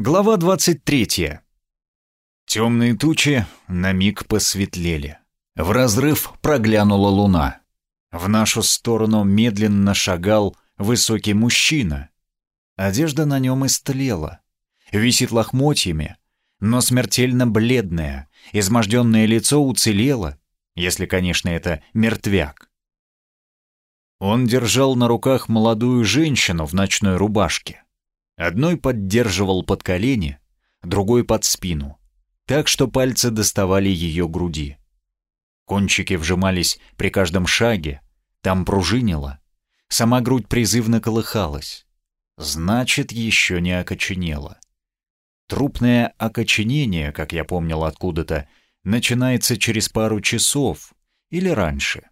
Глава 23. Темные тучи на миг посветлели. В разрыв проглянула луна. В нашу сторону медленно шагал высокий мужчина. Одежда на нем истлела. Висит лохмотьями, но смертельно бледное, изможденное лицо уцелело, если, конечно, это мертвяк. Он держал на руках молодую женщину в ночной рубашке. Одной поддерживал под колени, другой под спину, так что пальцы доставали ее груди. Кончики вжимались при каждом шаге, там пружинило, сама грудь призывно колыхалась. Значит, еще не окоченела. Трупное окоченение, как я помнил откуда-то, начинается через пару часов или раньше.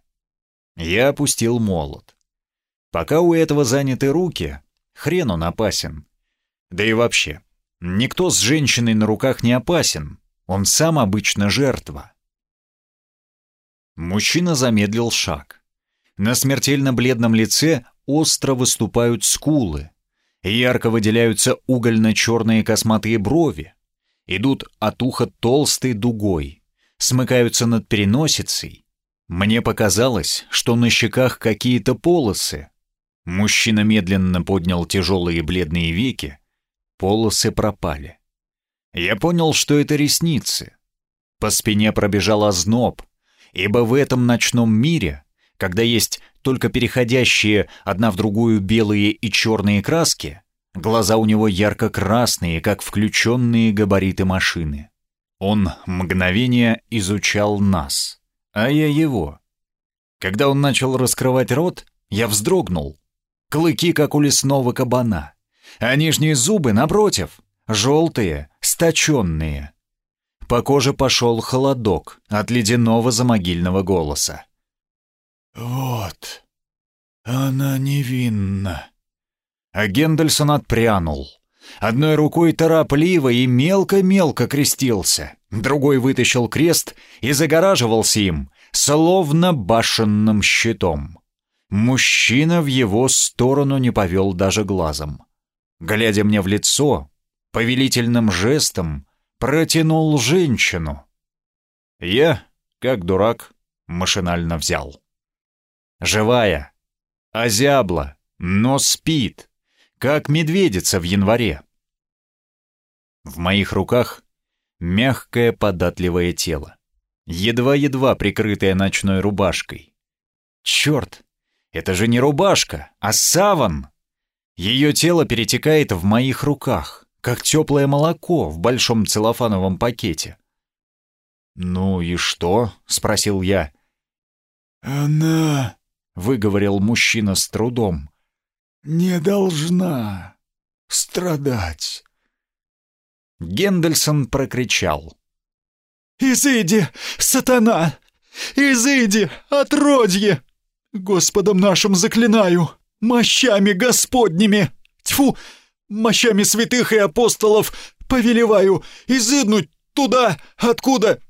Я опустил молот. Пока у этого заняты руки, хрен он опасен. Да и вообще, никто с женщиной на руках не опасен, он сам обычно жертва. Мужчина замедлил шаг. На смертельно бледном лице остро выступают скулы, ярко выделяются угольно-черные косматые брови, идут от уха толстой дугой, смыкаются над переносицей. Мне показалось, что на щеках какие-то полосы. Мужчина медленно поднял тяжелые бледные веки, Полосы пропали. Я понял, что это ресницы. По спине пробежал озноб, ибо в этом ночном мире, когда есть только переходящие одна в другую белые и черные краски, глаза у него ярко-красные, как включенные габариты машины. Он мгновение изучал нас, а я его. Когда он начал раскрывать рот, я вздрогнул. Клыки, как у лесного кабана а нижние зубы, напротив, желтые, сточенные. По коже пошел холодок от ледяного замогильного голоса. «Вот, она невинна». А Гендельсон отпрянул. Одной рукой торопливо и мелко-мелко крестился, другой вытащил крест и загораживался им, словно башенным щитом. Мужчина в его сторону не повел даже глазом глядя мне в лицо, повелительным жестом протянул женщину. Я, как дурак, машинально взял. Живая, озябла, но спит, как медведица в январе. В моих руках мягкое податливое тело, едва-едва прикрытое ночной рубашкой. Черт, это же не рубашка, а саван! Ее тело перетекает в моих руках, как теплое молоко в большом целлофановом пакете. «Ну и что?» — спросил я. «Она...» — выговорил мужчина с трудом. «Не должна страдать». Гендельсон прокричал. «Изыди, сатана! Изыди, отродье! Господом нашим заклинаю! Мощами господними, тьфу, мощами святых и апостолов повелеваю изыднуть туда, откуда...»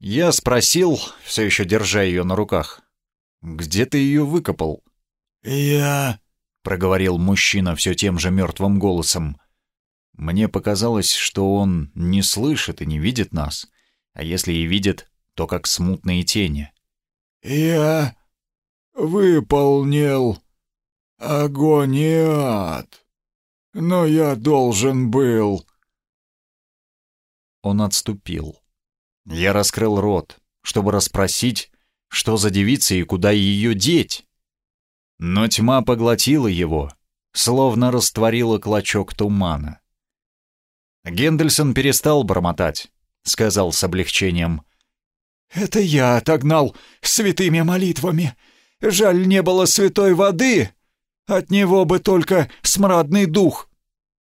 Я спросил, все еще держа ее на руках, «Где ты ее выкопал?» «Я...» — проговорил мужчина все тем же мертвым голосом. Мне показалось, что он не слышит и не видит нас, а если и видит, то как смутные тени. «Я выполнил огонь и ад. Но я должен был...» Он отступил. Я раскрыл рот, чтобы расспросить, что за девица и куда ее деть. Но тьма поглотила его, словно растворила клочок тумана. Гендельсон перестал бормотать, сказал с облегчением. «Это я отогнал святыми молитвами. Жаль, не было святой воды, от него бы только смрадный дух».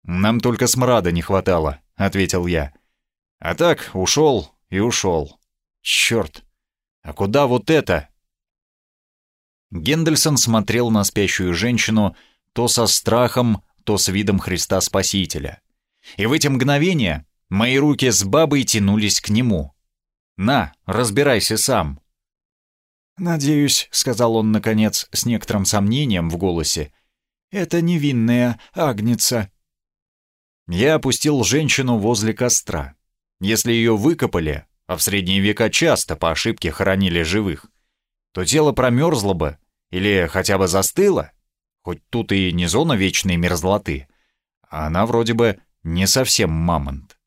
«Нам только смрада не хватало», — ответил я. «А так, ушел и ушел. Черт! А куда вот это?» Гендельсон смотрел на спящую женщину то со страхом, то с видом Христа Спасителя. И в эти мгновения мои руки с бабой тянулись к нему. «На, разбирайся сам». «Надеюсь», — сказал он, наконец, с некоторым сомнением в голосе, — «это невинная агнеца». Я опустил женщину возле костра. Если ее выкопали, а в средние века часто по ошибке хоронили живых, то тело промерзло бы или хотя бы застыло, хоть тут и не зона вечной мерзлоты, а она вроде бы не совсем мамонт.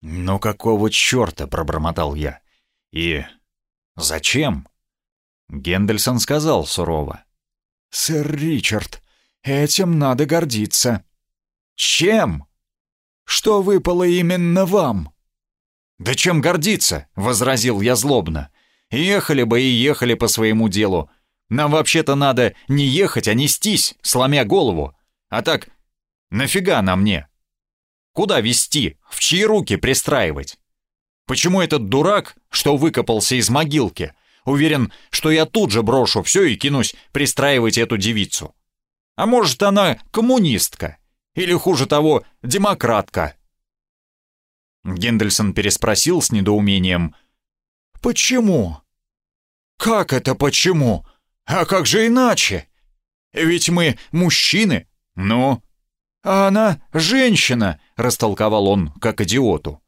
«Ну какого черта?» — пробормотал я. «И зачем?» Гендельсон сказал сурово. «Сэр Ричард, этим надо гордиться». «Чем?» «Что выпало именно вам?» «Да чем гордиться?» — возразил я злобно. «Ехали бы и ехали по своему делу. Нам вообще-то надо не ехать, а нестись, сломя голову. А так, нафига на мне? Куда вести? В чьи руки пристраивать? Почему этот дурак, что выкопался из могилки, уверен, что я тут же брошу все и кинусь пристраивать эту девицу? А может, она коммунистка? Или, хуже того, демократка?» Гендельсон переспросил с недоумением. «Почему?» «Как это почему? А как же иначе? Ведь мы мужчины, ну...» «А она женщина», — растолковал он, как идиоту.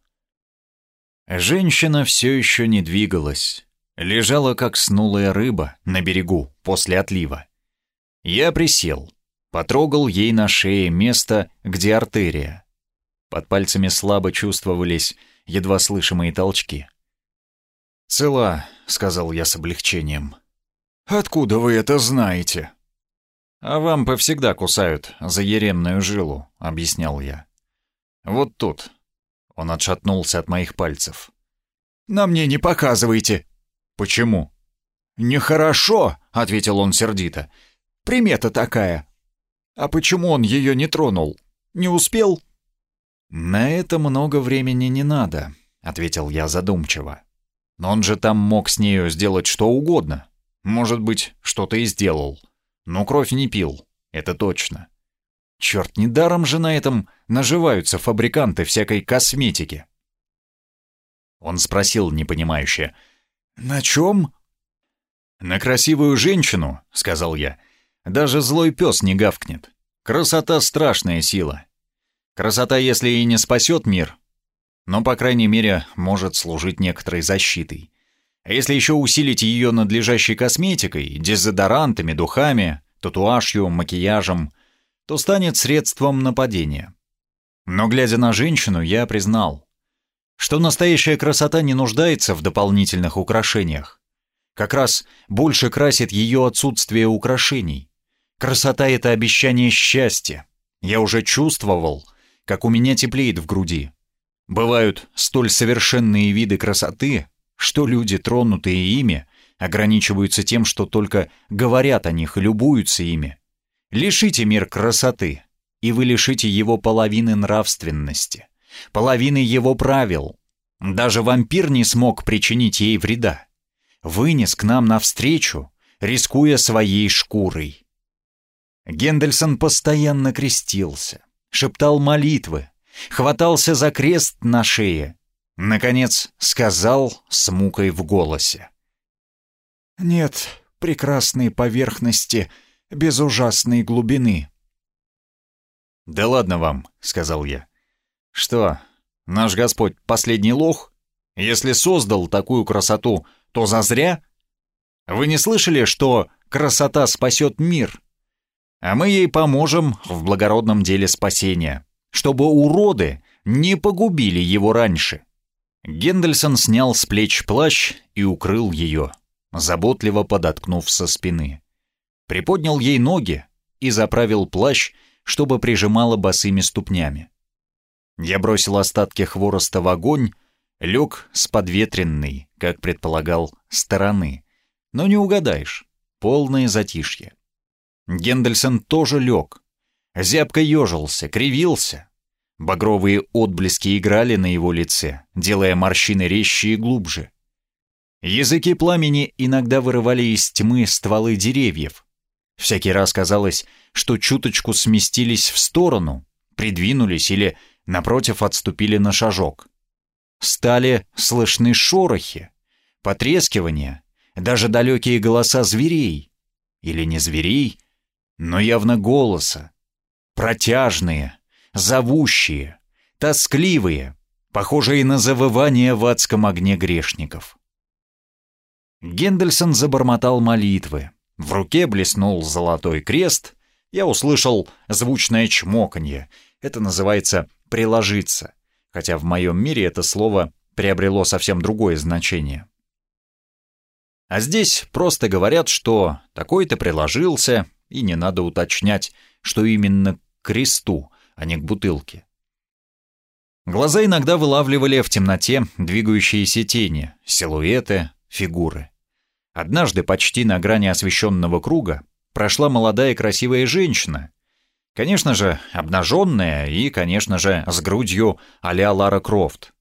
Женщина все еще не двигалась. Лежала, как снулая рыба, на берегу после отлива. Я присел, потрогал ей на шее место, где артерия. Под пальцами слабо чувствовались едва слышимые толчки. «Цела», — сказал я с облегчением. «Откуда вы это знаете?» «А вам повсегда кусают за еремную жилу», — объяснял я. «Вот тут». Он отшатнулся от моих пальцев. «На мне не показывайте». «Почему?» «Нехорошо», — ответил он сердито. «Примета такая». «А почему он ее не тронул? Не успел?» «На это много времени не надо», — ответил я задумчиво. «Но он же там мог с нею сделать что угодно. Может быть, что-то и сделал. Но кровь не пил, это точно. Черт, недаром же на этом наживаются фабриканты всякой косметики. Он спросил непонимающе. «На чем?» «На красивую женщину», — сказал я. «Даже злой пес не гавкнет. Красота — страшная сила. Красота, если и не спасет мир, но, по крайней мере, может служить некоторой защитой. А если еще усилить ее надлежащей косметикой, дезодорантами, духами, татуажью, макияжем, то станет средством нападения. Но глядя на женщину, я признал, что настоящая красота не нуждается в дополнительных украшениях. Как раз больше красит ее отсутствие украшений. Красота — это обещание счастья. Я уже чувствовал, как у меня теплеет в груди. Бывают столь совершенные виды красоты, что люди, тронутые ими, ограничиваются тем, что только говорят о них и любуются ими. Лишите мир красоты, и вы лишите его половины нравственности, половины его правил. Даже вампир не смог причинить ей вреда. Вынес к нам навстречу, рискуя своей шкурой. Гендельсон постоянно крестился, шептал молитвы, хватался за крест на шее, Наконец сказал с мукой в голосе. «Нет прекрасной поверхности без ужасной глубины». «Да ладно вам», — сказал я. «Что, наш Господь последний лох? Если создал такую красоту, то зазря? Вы не слышали, что красота спасет мир? А мы ей поможем в благородном деле спасения, чтобы уроды не погубили его раньше». Гендельсон снял с плеч плащ и укрыл ее, заботливо подоткнув со спины. Приподнял ей ноги и заправил плащ, чтобы прижимала босыми ступнями. Я бросил остатки хвороста в огонь, лег с подветренной, как предполагал, стороны. Но не угадаешь, полное затишье. Гендельсон тоже лег. Зябко ежился, кривился, Багровые отблески играли на его лице, делая морщины резче и глубже. Языки пламени иногда вырывали из тьмы стволы деревьев. Всякий раз казалось, что чуточку сместились в сторону, придвинулись или, напротив, отступили на шажок. Стали слышны шорохи, потрескивания, даже далекие голоса зверей. Или не зверей, но явно голоса. Протяжные, зовущие, тоскливые, похожие на завывание в адском огне грешников. Гендельсон забормотал молитвы. В руке блеснул золотой крест. Я услышал звучное чмоканье. Это называется «приложиться», хотя в моем мире это слово приобрело совсем другое значение. А здесь просто говорят, что такой-то приложился, и не надо уточнять, что именно к кресту, а не к бутылке. Глаза иногда вылавливали в темноте двигающиеся тени, силуэты, фигуры. Однажды почти на грани освещенного круга прошла молодая красивая женщина. Конечно же, обнаженная и, конечно же, с грудью а-ля Лара Крофт.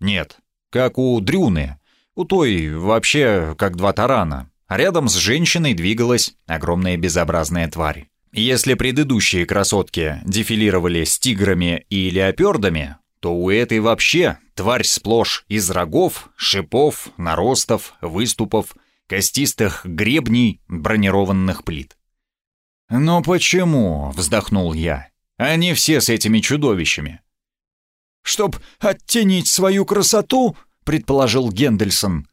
Нет, как у Дрюны, у той вообще как два тарана. Рядом с женщиной двигалась огромная безобразная тварь. Если предыдущие красотки дефилировали с тиграми и леопердами, то у этой вообще тварь сплошь из рогов, шипов, наростов, выступов, костистых гребней, бронированных плит. «Но почему?» — вздохнул я. «Они все с этими чудовищами». «Чтоб оттенить свою красоту?» — предположил Гендельсон.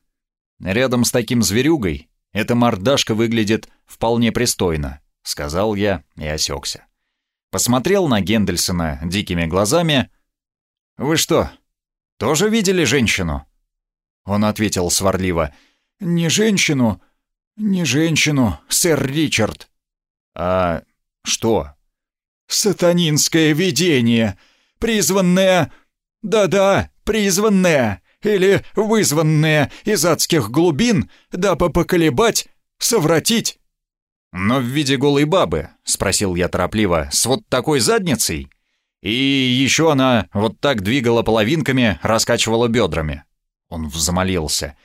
«Рядом с таким зверюгой эта мордашка выглядит вполне пристойно», — сказал я и осекся. Посмотрел на Гендельсона дикими глазами. «Вы что, тоже видели женщину?» Он ответил сварливо. «Не женщину, не женщину, сэр Ричард». «А что?» «Сатанинское видение, призванное... Да-да, призванное или вызванные из адских глубин, дабы поколебать, совратить». «Но в виде голой бабы?» — спросил я торопливо. «С вот такой задницей?» И еще она вот так двигала половинками, раскачивала бедрами. Он взмолился.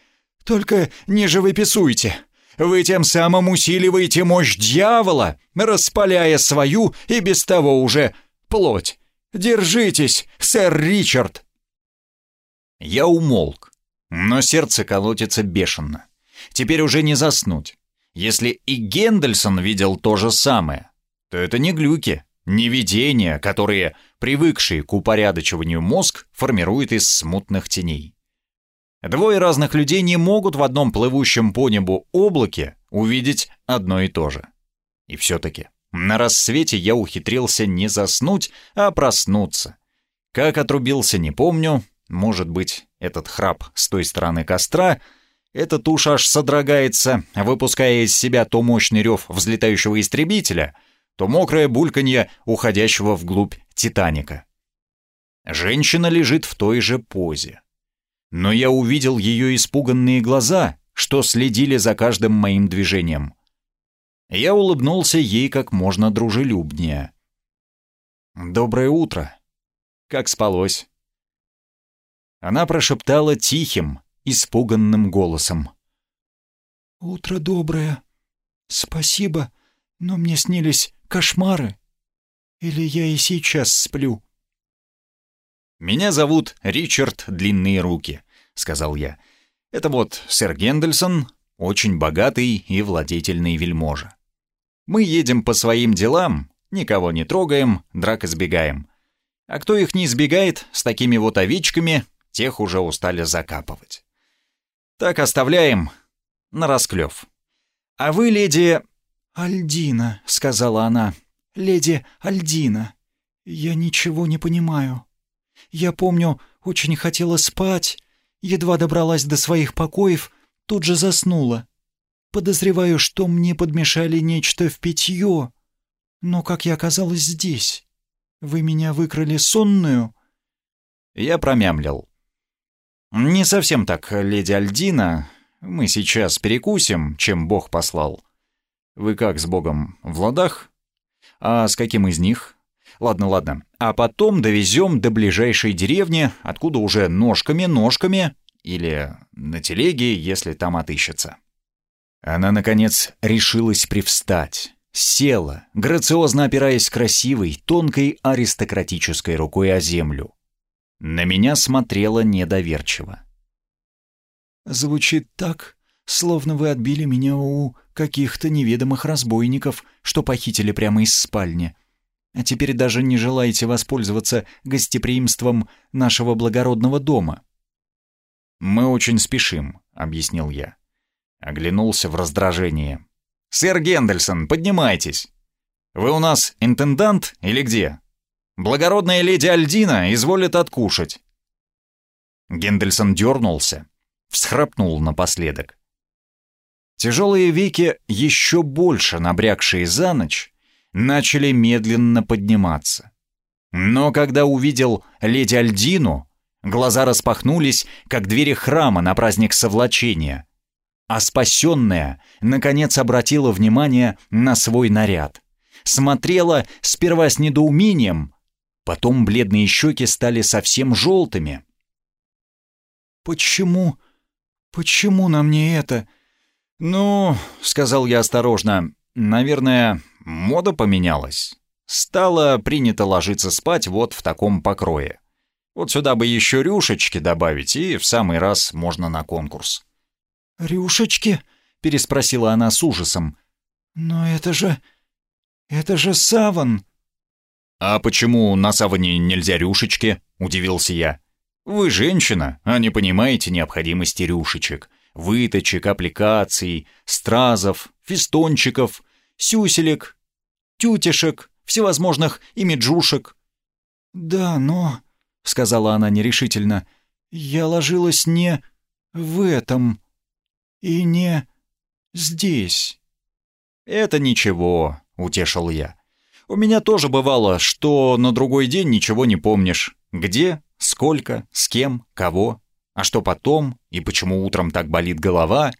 «Только не живописуйте. Вы тем самым усиливаете мощь дьявола, распаляя свою и без того уже плоть. Держитесь, сэр Ричард!» Я умолк, но сердце колотится бешено. Теперь уже не заснуть. Если и Гендельсон видел то же самое, то это не глюки, не видения, которые, привыкшие к упорядочиванию мозг, формирует из смутных теней. Двое разных людей не могут в одном плывущем по небу облаке увидеть одно и то же. И все-таки на рассвете я ухитрился не заснуть, а проснуться. Как отрубился, не помню, может быть, этот храп с той стороны костра, эта туша аж содрогается, выпуская из себя то мощный рев взлетающего истребителя, то мокрое бульканье уходящего вглубь Титаника. Женщина лежит в той же позе. Но я увидел ее испуганные глаза, что следили за каждым моим движением. Я улыбнулся ей как можно дружелюбнее. «Доброе утро. Как спалось?» Она прошептала тихим, испуганным голосом. «Утро доброе. Спасибо, но мне снились кошмары. Или я и сейчас сплю?» «Меня зовут Ричард Длинные Руки», — сказал я. «Это вот сэр Гендельсон, очень богатый и владетельный вельможа. Мы едем по своим делам, никого не трогаем, драк избегаем. А кто их не избегает, с такими вот овечками, тех уже устали закапывать. Так оставляем на расклев. А вы, леди... «Альдина», — сказала она, — «леди Альдина. Я ничего не понимаю. Я помню, очень хотела спать, едва добралась до своих покоев, тут же заснула. Подозреваю, что мне подмешали нечто в питье. Но как я оказалась здесь? Вы меня выкрали сонную?» Я промямлил. «Не совсем так, леди Альдина. Мы сейчас перекусим, чем Бог послал. Вы как с Богом, в ладах? А с каким из них? Ладно, ладно. А потом довезем до ближайшей деревни, откуда уже ножками-ножками, или на телеге, если там отыщется». Она, наконец, решилась привстать. Села, грациозно опираясь красивой, тонкой аристократической рукой о землю. На меня смотрела недоверчиво. «Звучит так, словно вы отбили меня у каких-то неведомых разбойников, что похитили прямо из спальни. А теперь даже не желаете воспользоваться гостеприимством нашего благородного дома». «Мы очень спешим», — объяснил я. Оглянулся в раздражение. «Сэр Гендельсон, поднимайтесь! Вы у нас интендант или где? Благородная леди Альдина изволит откушать». Гендельсон дернулся, всхрапнул напоследок. Тяжелые веки, еще больше набрякшие за ночь, начали медленно подниматься. Но когда увидел леди Альдину, глаза распахнулись, как двери храма на праздник совлачения, а спасенная, наконец, обратила внимание на свой наряд. Смотрела сперва с недоумением, потом бледные щеки стали совсем желтыми. «Почему? Почему на мне это?» «Ну, — сказал я осторожно, — наверное, мода поменялась. Стало принято ложиться спать вот в таком покрое. Вот сюда бы еще рюшечки добавить, и в самый раз можно на конкурс». «Рюшечки?» — переспросила она с ужасом. «Но это же... это же саван!» «А почему на саване нельзя рюшечки?» — удивился я. «Вы женщина, а не понимаете необходимости рюшечек выточек, аппликаций, стразов, фистончиков, сюселек, тютишек, всевозможных имиджушек. «Да, но...» — сказала она нерешительно. «Я ложилась не в этом и не здесь». «Это ничего», — утешил я. «У меня тоже бывало, что на другой день ничего не помнишь. Где, сколько, с кем, кого. А что потом и почему утром так болит голова?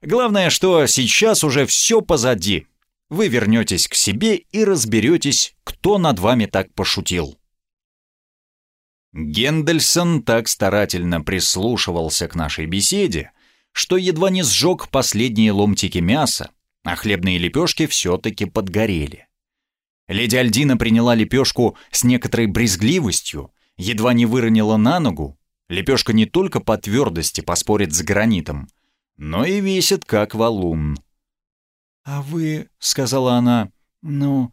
Главное, что сейчас уже все позади. Вы вернетесь к себе и разберетесь, кто над вами так пошутил. Гендельсон так старательно прислушивался к нашей беседе, что едва не сжег последние ломтики мяса, а хлебные лепешки все-таки подгорели. Леди Альдина приняла лепешку с некоторой брезгливостью, едва не выронила на ногу, Лепешка не только по твердости поспорит с гранитом, но и весит как валун. «А вы, — сказала она, — ну,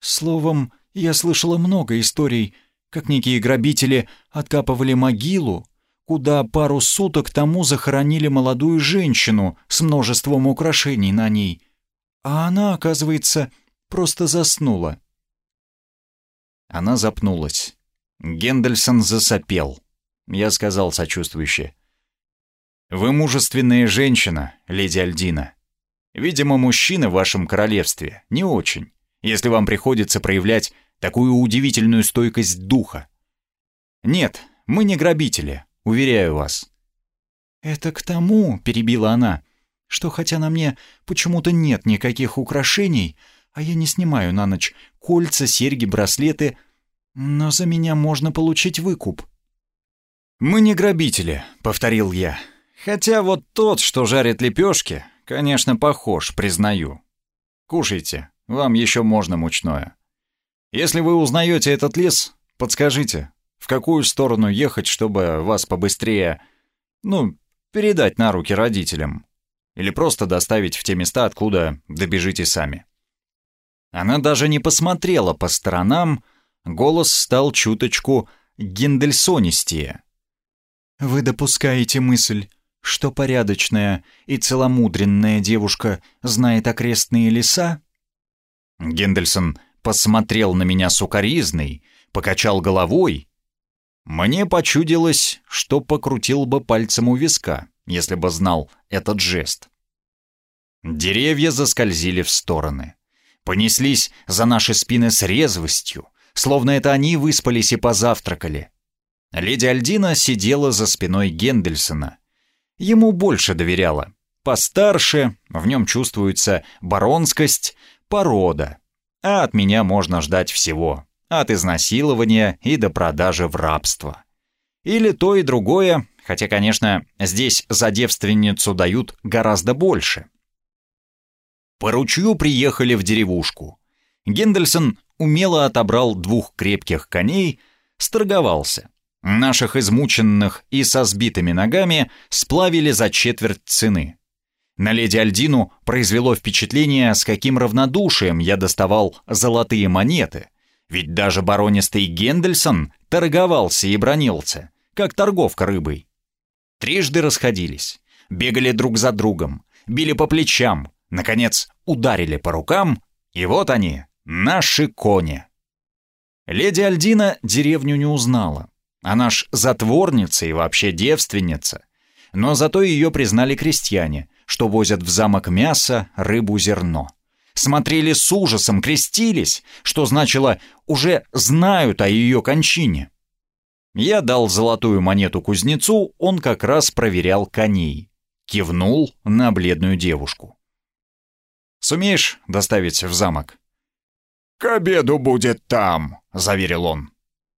словом, я слышала много историй, как некие грабители откапывали могилу, куда пару суток тому захоронили молодую женщину с множеством украшений на ней, а она, оказывается, просто заснула». Она запнулась. Гендельсон засопел. Я сказал сочувствующе. «Вы мужественная женщина, леди Альдина. Видимо, мужчины в вашем королевстве не очень, если вам приходится проявлять такую удивительную стойкость духа. Нет, мы не грабители, уверяю вас». «Это к тому», — перебила она, — «что хотя на мне почему-то нет никаких украшений, а я не снимаю на ночь кольца, серьги, браслеты, но за меня можно получить выкуп». «Мы не грабители», — повторил я. «Хотя вот тот, что жарит лепешки, конечно, похож, признаю. Кушайте, вам еще можно мучное. Если вы узнаете этот лес, подскажите, в какую сторону ехать, чтобы вас побыстрее, ну, передать на руки родителям. Или просто доставить в те места, откуда добежите сами». Она даже не посмотрела по сторонам, голос стал чуточку гендельсонистее. Вы допускаете мысль, что порядочная и целомудренная девушка знает окрестные леса? Гендельсон посмотрел на меня сукоризной, покачал головой. Мне почудилось, что покрутил бы пальцем у виска, если бы знал этот жест. Деревья заскользили в стороны. Понеслись за наши спины с резвостью, словно это они выспались и позавтракали. Леди Альдина сидела за спиной Гендельсона. Ему больше доверяла. Постарше, в нем чувствуется баронскость, порода. А от меня можно ждать всего. От изнасилования и до продажи в рабство. Или то и другое, хотя, конечно, здесь за девственницу дают гораздо больше. По ручью приехали в деревушку. Гендельсон умело отобрал двух крепких коней, сторговался. Наших измученных и со сбитыми ногами сплавили за четверть цены. На леди Альдину произвело впечатление, с каким равнодушием я доставал золотые монеты, Ведь даже баронистый Гендельсон торговался и бронился, как торговка рыбой. Трижды расходились, бегали друг за другом, били по плечам, наконец ударили по рукам, и вот они, наши кони. Леди Альдина деревню не узнала. Она ж затворница и вообще девственница. Но зато ее признали крестьяне, что возят в замок мясо, рыбу, зерно. Смотрели с ужасом, крестились, что значило «уже знают о ее кончине». Я дал золотую монету кузнецу, он как раз проверял коней. Кивнул на бледную девушку. «Сумеешь доставить в замок?» «К обеду будет там», — заверил он.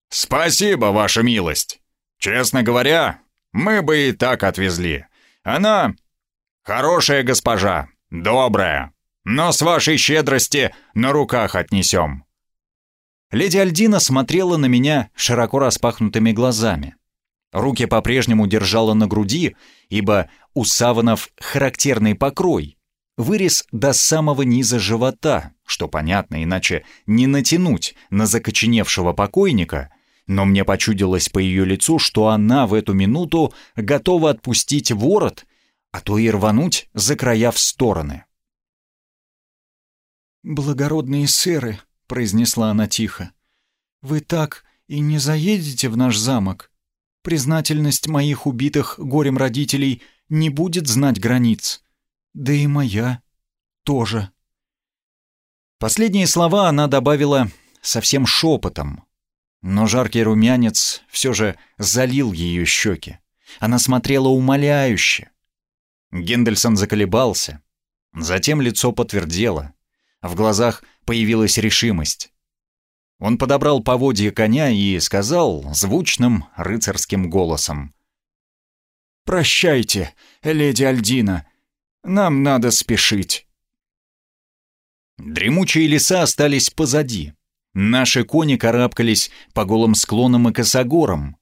«Спасибо, ваша милость. Честно говоря, мы бы и так отвезли. Она хорошая госпожа, добрая, но с вашей щедрости на руках отнесем». Леди Альдина смотрела на меня широко распахнутыми глазами. Руки по-прежнему держала на груди, ибо у саванов характерный покрой, вырез до самого низа живота, что понятно, иначе не натянуть на закоченевшего покойника, но мне почудилось по ее лицу, что она в эту минуту готова отпустить ворот, а то и рвануть за края в стороны. «Благородные сэры», — произнесла она тихо, — «вы так и не заедете в наш замок. Признательность моих убитых горем родителей не будет знать границ. Да и моя тоже». Последние слова она добавила совсем шепотом, но жаркий румянец все же залил ее щеки. Она смотрела умоляюще. Гендельсон заколебался. Затем лицо подтвердело. В глазах появилась решимость. Он подобрал поводья коня и сказал звучным рыцарским голосом. «Прощайте, леди Альдина. Нам надо спешить». Дремучие леса остались позади. Наши кони карабкались по голым склонам и косогорам.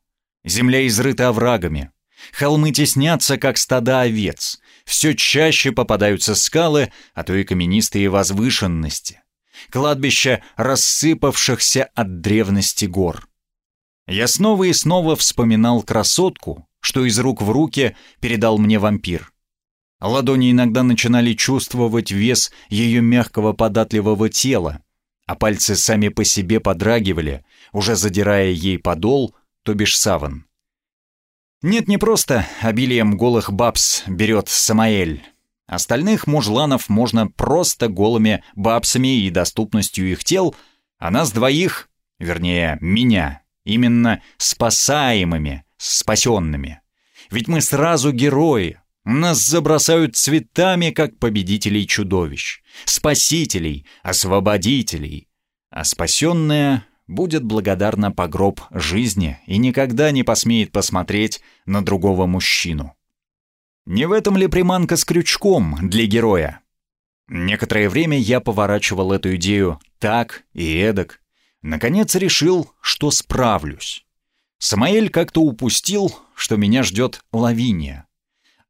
Земля изрыта оврагами. Холмы теснятся, как стада овец. Все чаще попадаются скалы, а то и каменистые возвышенности. Кладбища рассыпавшихся от древности гор. Я снова и снова вспоминал красотку, что из рук в руки передал мне вампир. Ладони иногда начинали чувствовать вес ее мягкого податливого тела, а пальцы сами по себе подрагивали, уже задирая ей подол, то бишь саван. Нет, не просто обилием голых бабс берет Самаэль. Остальных мужланов можно просто голыми бабсами и доступностью их тел, а нас двоих, вернее, меня, именно спасаемыми, спасенными. Ведь мы сразу герои, нас забросают цветами, как победителей чудовищ, спасителей, освободителей. А спасенная будет благодарна по гроб жизни и никогда не посмеет посмотреть на другого мужчину. Не в этом ли приманка с крючком для героя? Некоторое время я поворачивал эту идею так и эдак. Наконец решил, что справлюсь. Самаэль как-то упустил, что меня ждет лавиния.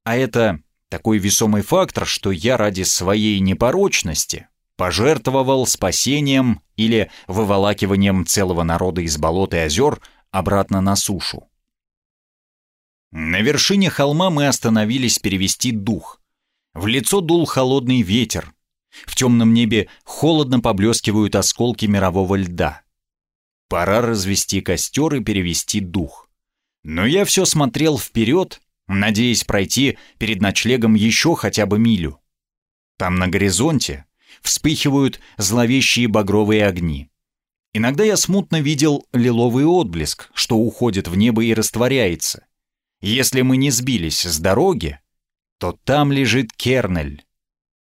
А это такой весомый фактор, что я ради своей непорочности пожертвовал спасением или выволакиванием целого народа из болот и озер обратно на сушу. На вершине холма мы остановились перевести дух. В лицо дул холодный ветер. В темном небе холодно поблескивают осколки мирового льда. Пора развести костер и перевести дух. Но я все смотрел вперед надеясь пройти перед ночлегом еще хотя бы милю. Там на горизонте вспыхивают зловещие багровые огни. Иногда я смутно видел лиловый отблеск, что уходит в небо и растворяется. Если мы не сбились с дороги, то там лежит Кернель.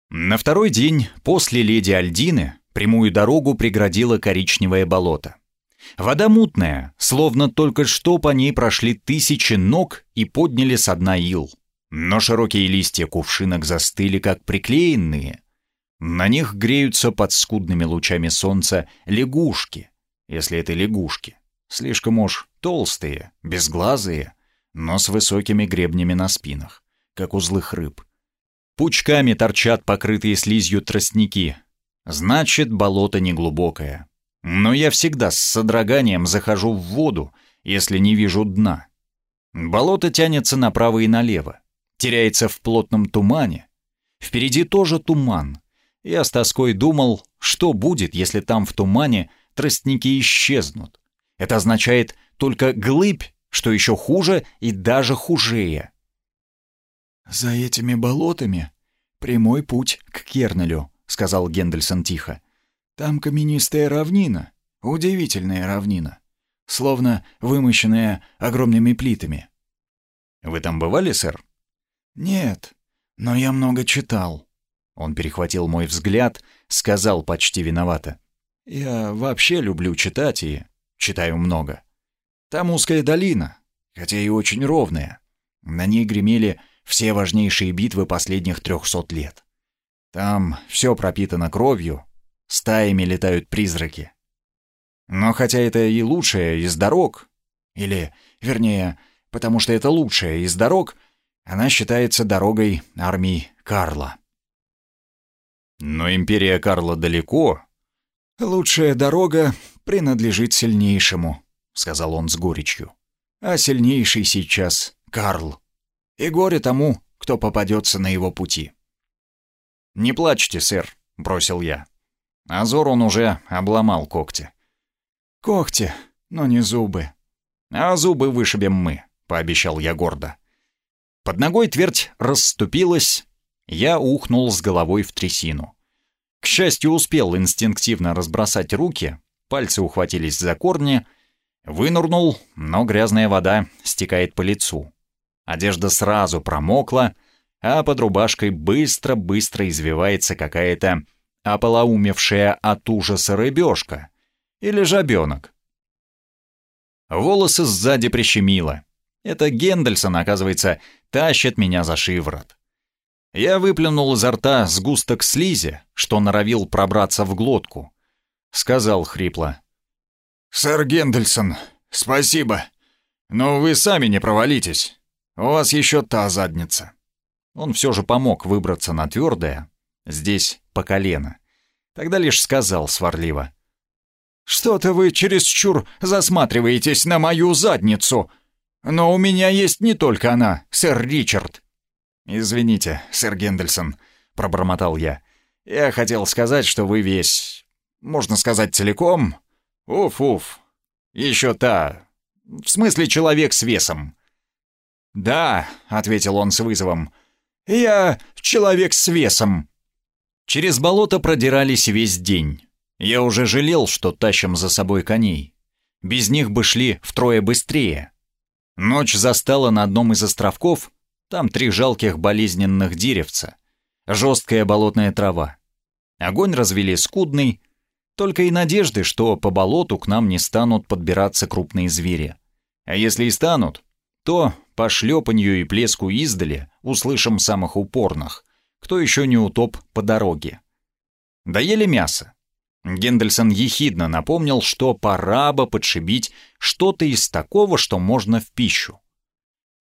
На второй день после леди Альдины прямую дорогу преградило коричневое болото. Вода мутная, словно только что по ней прошли тысячи ног и подняли с дна ил. Но широкие листья кувшинок застыли, как приклеенные. На них греются под скудными лучами солнца лягушки, если это лягушки. Слишком уж толстые, безглазые, но с высокими гребнями на спинах, как у злых рыб. Пучками торчат покрытые слизью тростники. Значит, болото неглубокое. Но я всегда с содроганием захожу в воду, если не вижу дна. Болото тянется направо и налево, теряется в плотном тумане. Впереди тоже туман. Я с тоской думал, что будет, если там в тумане тростники исчезнут. Это означает только глыбь, что еще хуже и даже хужее. «За этими болотами прямой путь к Кернелю», — сказал Гендельсон тихо. «Там каменистая равнина, удивительная равнина, словно вымощенная огромными плитами». «Вы там бывали, сэр?» «Нет, но я много читал». Он перехватил мой взгляд, сказал почти виновато. «Я вообще люблю читать и читаю много. Там узкая долина, хотя и очень ровная. На ней гремели все важнейшие битвы последних трехсот лет. Там все пропитано кровью, стаями летают призраки. Но хотя это и лучшая из дорог, или, вернее, потому что это лучшая из дорог, она считается дорогой армии Карла. Но империя Карла далеко. Лучшая дорога принадлежит сильнейшему, сказал он с горечью. А сильнейший сейчас Карл. И горе тому, кто попадется на его пути. «Не плачьте, сэр», — бросил я. Азор он уже обломал когти. «Когти, но не зубы». «А зубы вышибем мы», — пообещал я гордо. Под ногой твердь расступилась, я ухнул с головой в трясину. К счастью, успел инстинктивно разбросать руки, пальцы ухватились за корни, вынурнул, но грязная вода стекает по лицу. Одежда сразу промокла, а под рубашкой быстро-быстро извивается какая-то ополоумевшая от ужаса рыбешка или жабенок. Волосы сзади прищемило. Это Гендельсон, оказывается, тащит меня за шиворот. Я выплюнул изо рта сгусток слизи, что норовил пробраться в глотку. Сказал хрипло. «Сэр Гендельсон, спасибо. Но вы сами не провалитесь. У вас еще та задница». Он все же помог выбраться на твердое, здесь по колено. Тогда лишь сказал сварливо. «Что-то вы чересчур засматриваетесь на мою задницу. Но у меня есть не только она, сэр Ричард». «Извините, сэр Гендельсон», — пробормотал я. «Я хотел сказать, что вы весь, можно сказать, целиком. Уф-уф. Еще та. В смысле, человек с весом». «Да», — ответил он с вызовом. «Я человек с весом». Через болото продирались весь день. Я уже жалел, что тащим за собой коней. Без них бы шли втрое быстрее. Ночь застала на одном из островков, там три жалких болезненных деревца, жесткая болотная трава. Огонь развели скудный, только и надежды, что по болоту к нам не станут подбираться крупные звери. А если и станут, то по шлепанью и плеску издали услышим самых упорных, кто еще не утоп по дороге. Доели мясо. Гендельсон ехидно напомнил, что пора бы подшибить что-то из такого, что можно в пищу.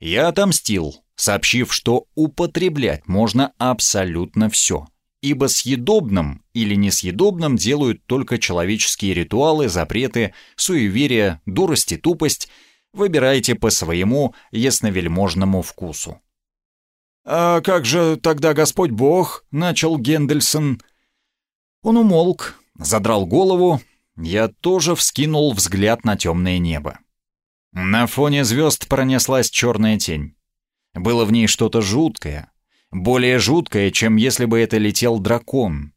Я отомстил, сообщив, что употреблять можно абсолютно все, ибо съедобным или несъедобным делают только человеческие ритуалы, запреты, суеверия, дурость и тупость, выбирайте по своему ясновельможному вкусу. «А как же тогда Господь Бог?» — начал Гендельсон. Он умолк, задрал голову, я тоже вскинул взгляд на темное небо. На фоне звезд пронеслась черная тень. Было в ней что-то жуткое, более жуткое, чем если бы это летел дракон.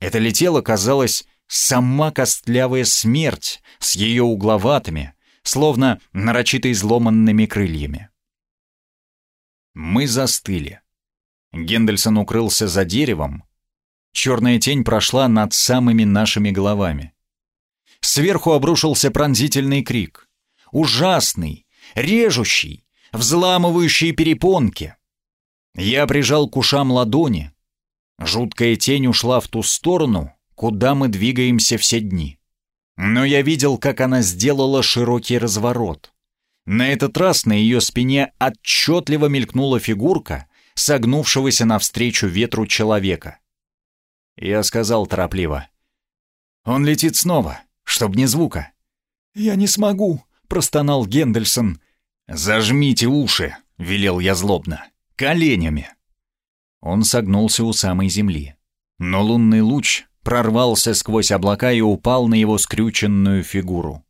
Это летело, казалось, сама костлявая смерть с ее угловатыми, словно нарочито изломанными крыльями. Мы застыли. Гендельсон укрылся за деревом. Черная тень прошла над самыми нашими головами. Сверху обрушился пронзительный крик. Ужасный, режущий, взламывающие перепонки. Я прижал к ушам ладони. Жуткая тень ушла в ту сторону, куда мы двигаемся все дни. Но я видел, как она сделала широкий разворот. На этот раз на ее спине отчетливо мелькнула фигурка, согнувшегося навстречу ветру человека. Я сказал торопливо. «Он летит снова. чтоб не звука». «Я не смогу», — простонал Гендельсон. «Зажмите уши», — велел я злобно. «Коленями». Он согнулся у самой земли. Но лунный луч прорвался сквозь облака и упал на его скрюченную фигуру.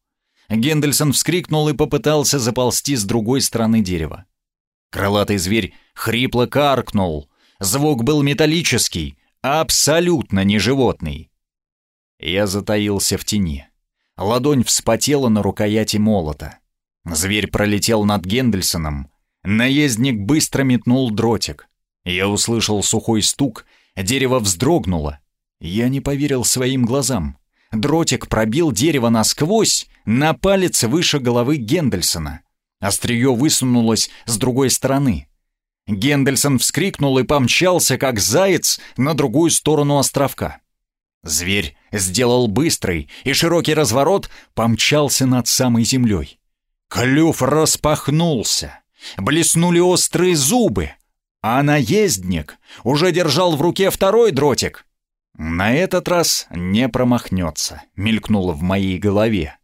Гендельсон вскрикнул и попытался заползти с другой стороны дерева. Крылатый зверь хрипло каркнул. Звук был металлический, абсолютно не животный. Я затаился в тени. Ладонь вспотела на рукояти молота. Зверь пролетел над Гендельсоном. Наездник быстро метнул дротик. Я услышал сухой стук, дерево вздрогнуло. Я не поверил своим глазам. Дротик пробил дерево насквозь, на палец выше головы Гендельсона. Острие высунулось с другой стороны. Гендельсон вскрикнул и помчался, как заяц, на другую сторону островка. Зверь сделал быстрый и широкий разворот, помчался над самой землей. Клюв распахнулся, блеснули острые зубы, а наездник уже держал в руке второй дротик. На этот раз не промахнется, мелькнуло в моей голове.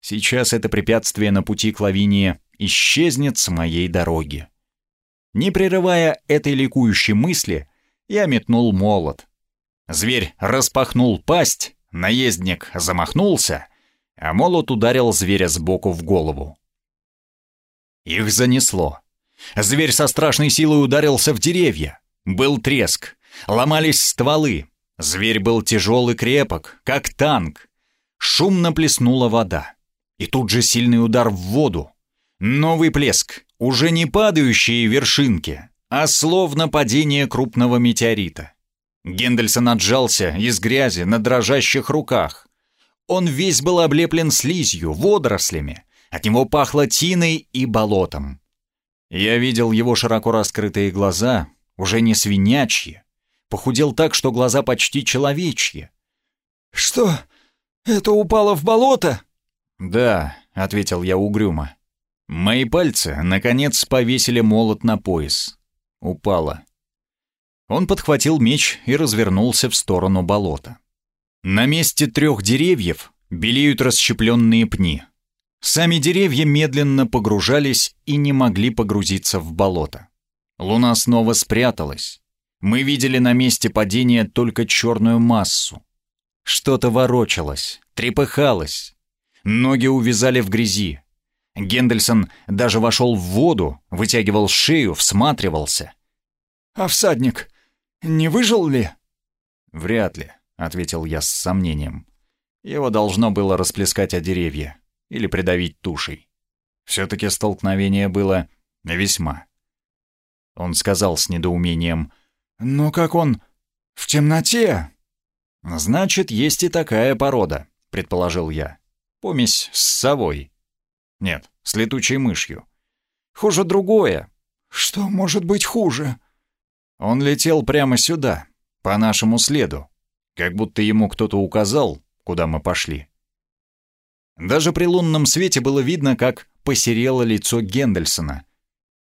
Сейчас это препятствие на пути к лавине исчезнет с моей дороги. Не прерывая этой ликующей мысли, я метнул молот. Зверь распахнул пасть, наездник замахнулся, а молот ударил зверя сбоку в голову. Их занесло. Зверь со страшной силой ударился в деревья. Был треск, ломались стволы. Зверь был тяжелый крепок, как танк. Шумно плеснула вода. И тут же сильный удар в воду. Новый плеск, уже не падающие вершинки, а словно падение крупного метеорита. Гендельсон отжался из грязи на дрожащих руках. Он весь был облеплен слизью, водорослями. От него пахло тиной и болотом. Я видел его широко раскрытые глаза, уже не свинячьи. Похудел так, что глаза почти человечьи. «Что, это упало в болото?» «Да», — ответил я угрюмо. Мои пальцы, наконец, повесили молот на пояс. Упало. Он подхватил меч и развернулся в сторону болота. На месте трех деревьев белеют расщепленные пни. Сами деревья медленно погружались и не могли погрузиться в болото. Луна снова спряталась. Мы видели на месте падения только черную массу. Что-то ворочалось, трепыхалось. Ноги увязали в грязи. Гендельсон даже вошел в воду, вытягивал шею, всматривался. «А всадник не выжил ли?» «Вряд ли», — ответил я с сомнением. Его должно было расплескать о деревья или придавить тушей. Все-таки столкновение было весьма. Он сказал с недоумением, «Но как он в темноте?» «Значит, есть и такая порода», — предположил я. «Помесь с совой». «Нет, с летучей мышью. Хуже другое». «Что может быть хуже?» Он летел прямо сюда, по нашему следу, как будто ему кто-то указал, куда мы пошли. Даже при лунном свете было видно, как посерело лицо Гендельсона.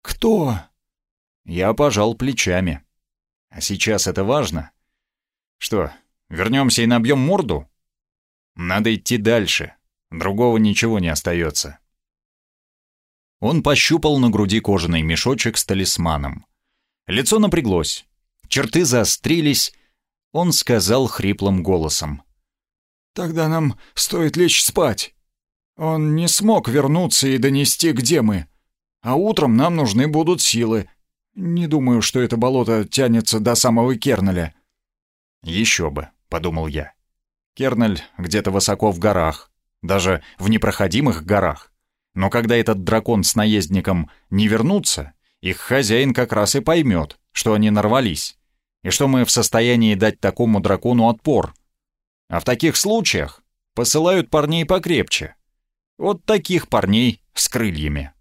«Кто?» Я пожал плечами. «А сейчас это важно?» «Что, вернемся и набьем морду?» «Надо идти дальше. Другого ничего не остается». Он пощупал на груди кожаный мешочек с талисманом. Лицо напряглось. Черты заострились. Он сказал хриплым голосом. Тогда нам стоит лечь спать. Он не смог вернуться и донести, где мы. А утром нам нужны будут силы. Не думаю, что это болото тянется до самого Керналя». «Еще бы», — подумал я. «Керналь где-то высоко в горах, даже в непроходимых горах. Но когда этот дракон с наездником не вернутся, их хозяин как раз и поймет, что они нарвались, и что мы в состоянии дать такому дракону отпор, а в таких случаях посылают парней покрепче. Вот таких парней с крыльями.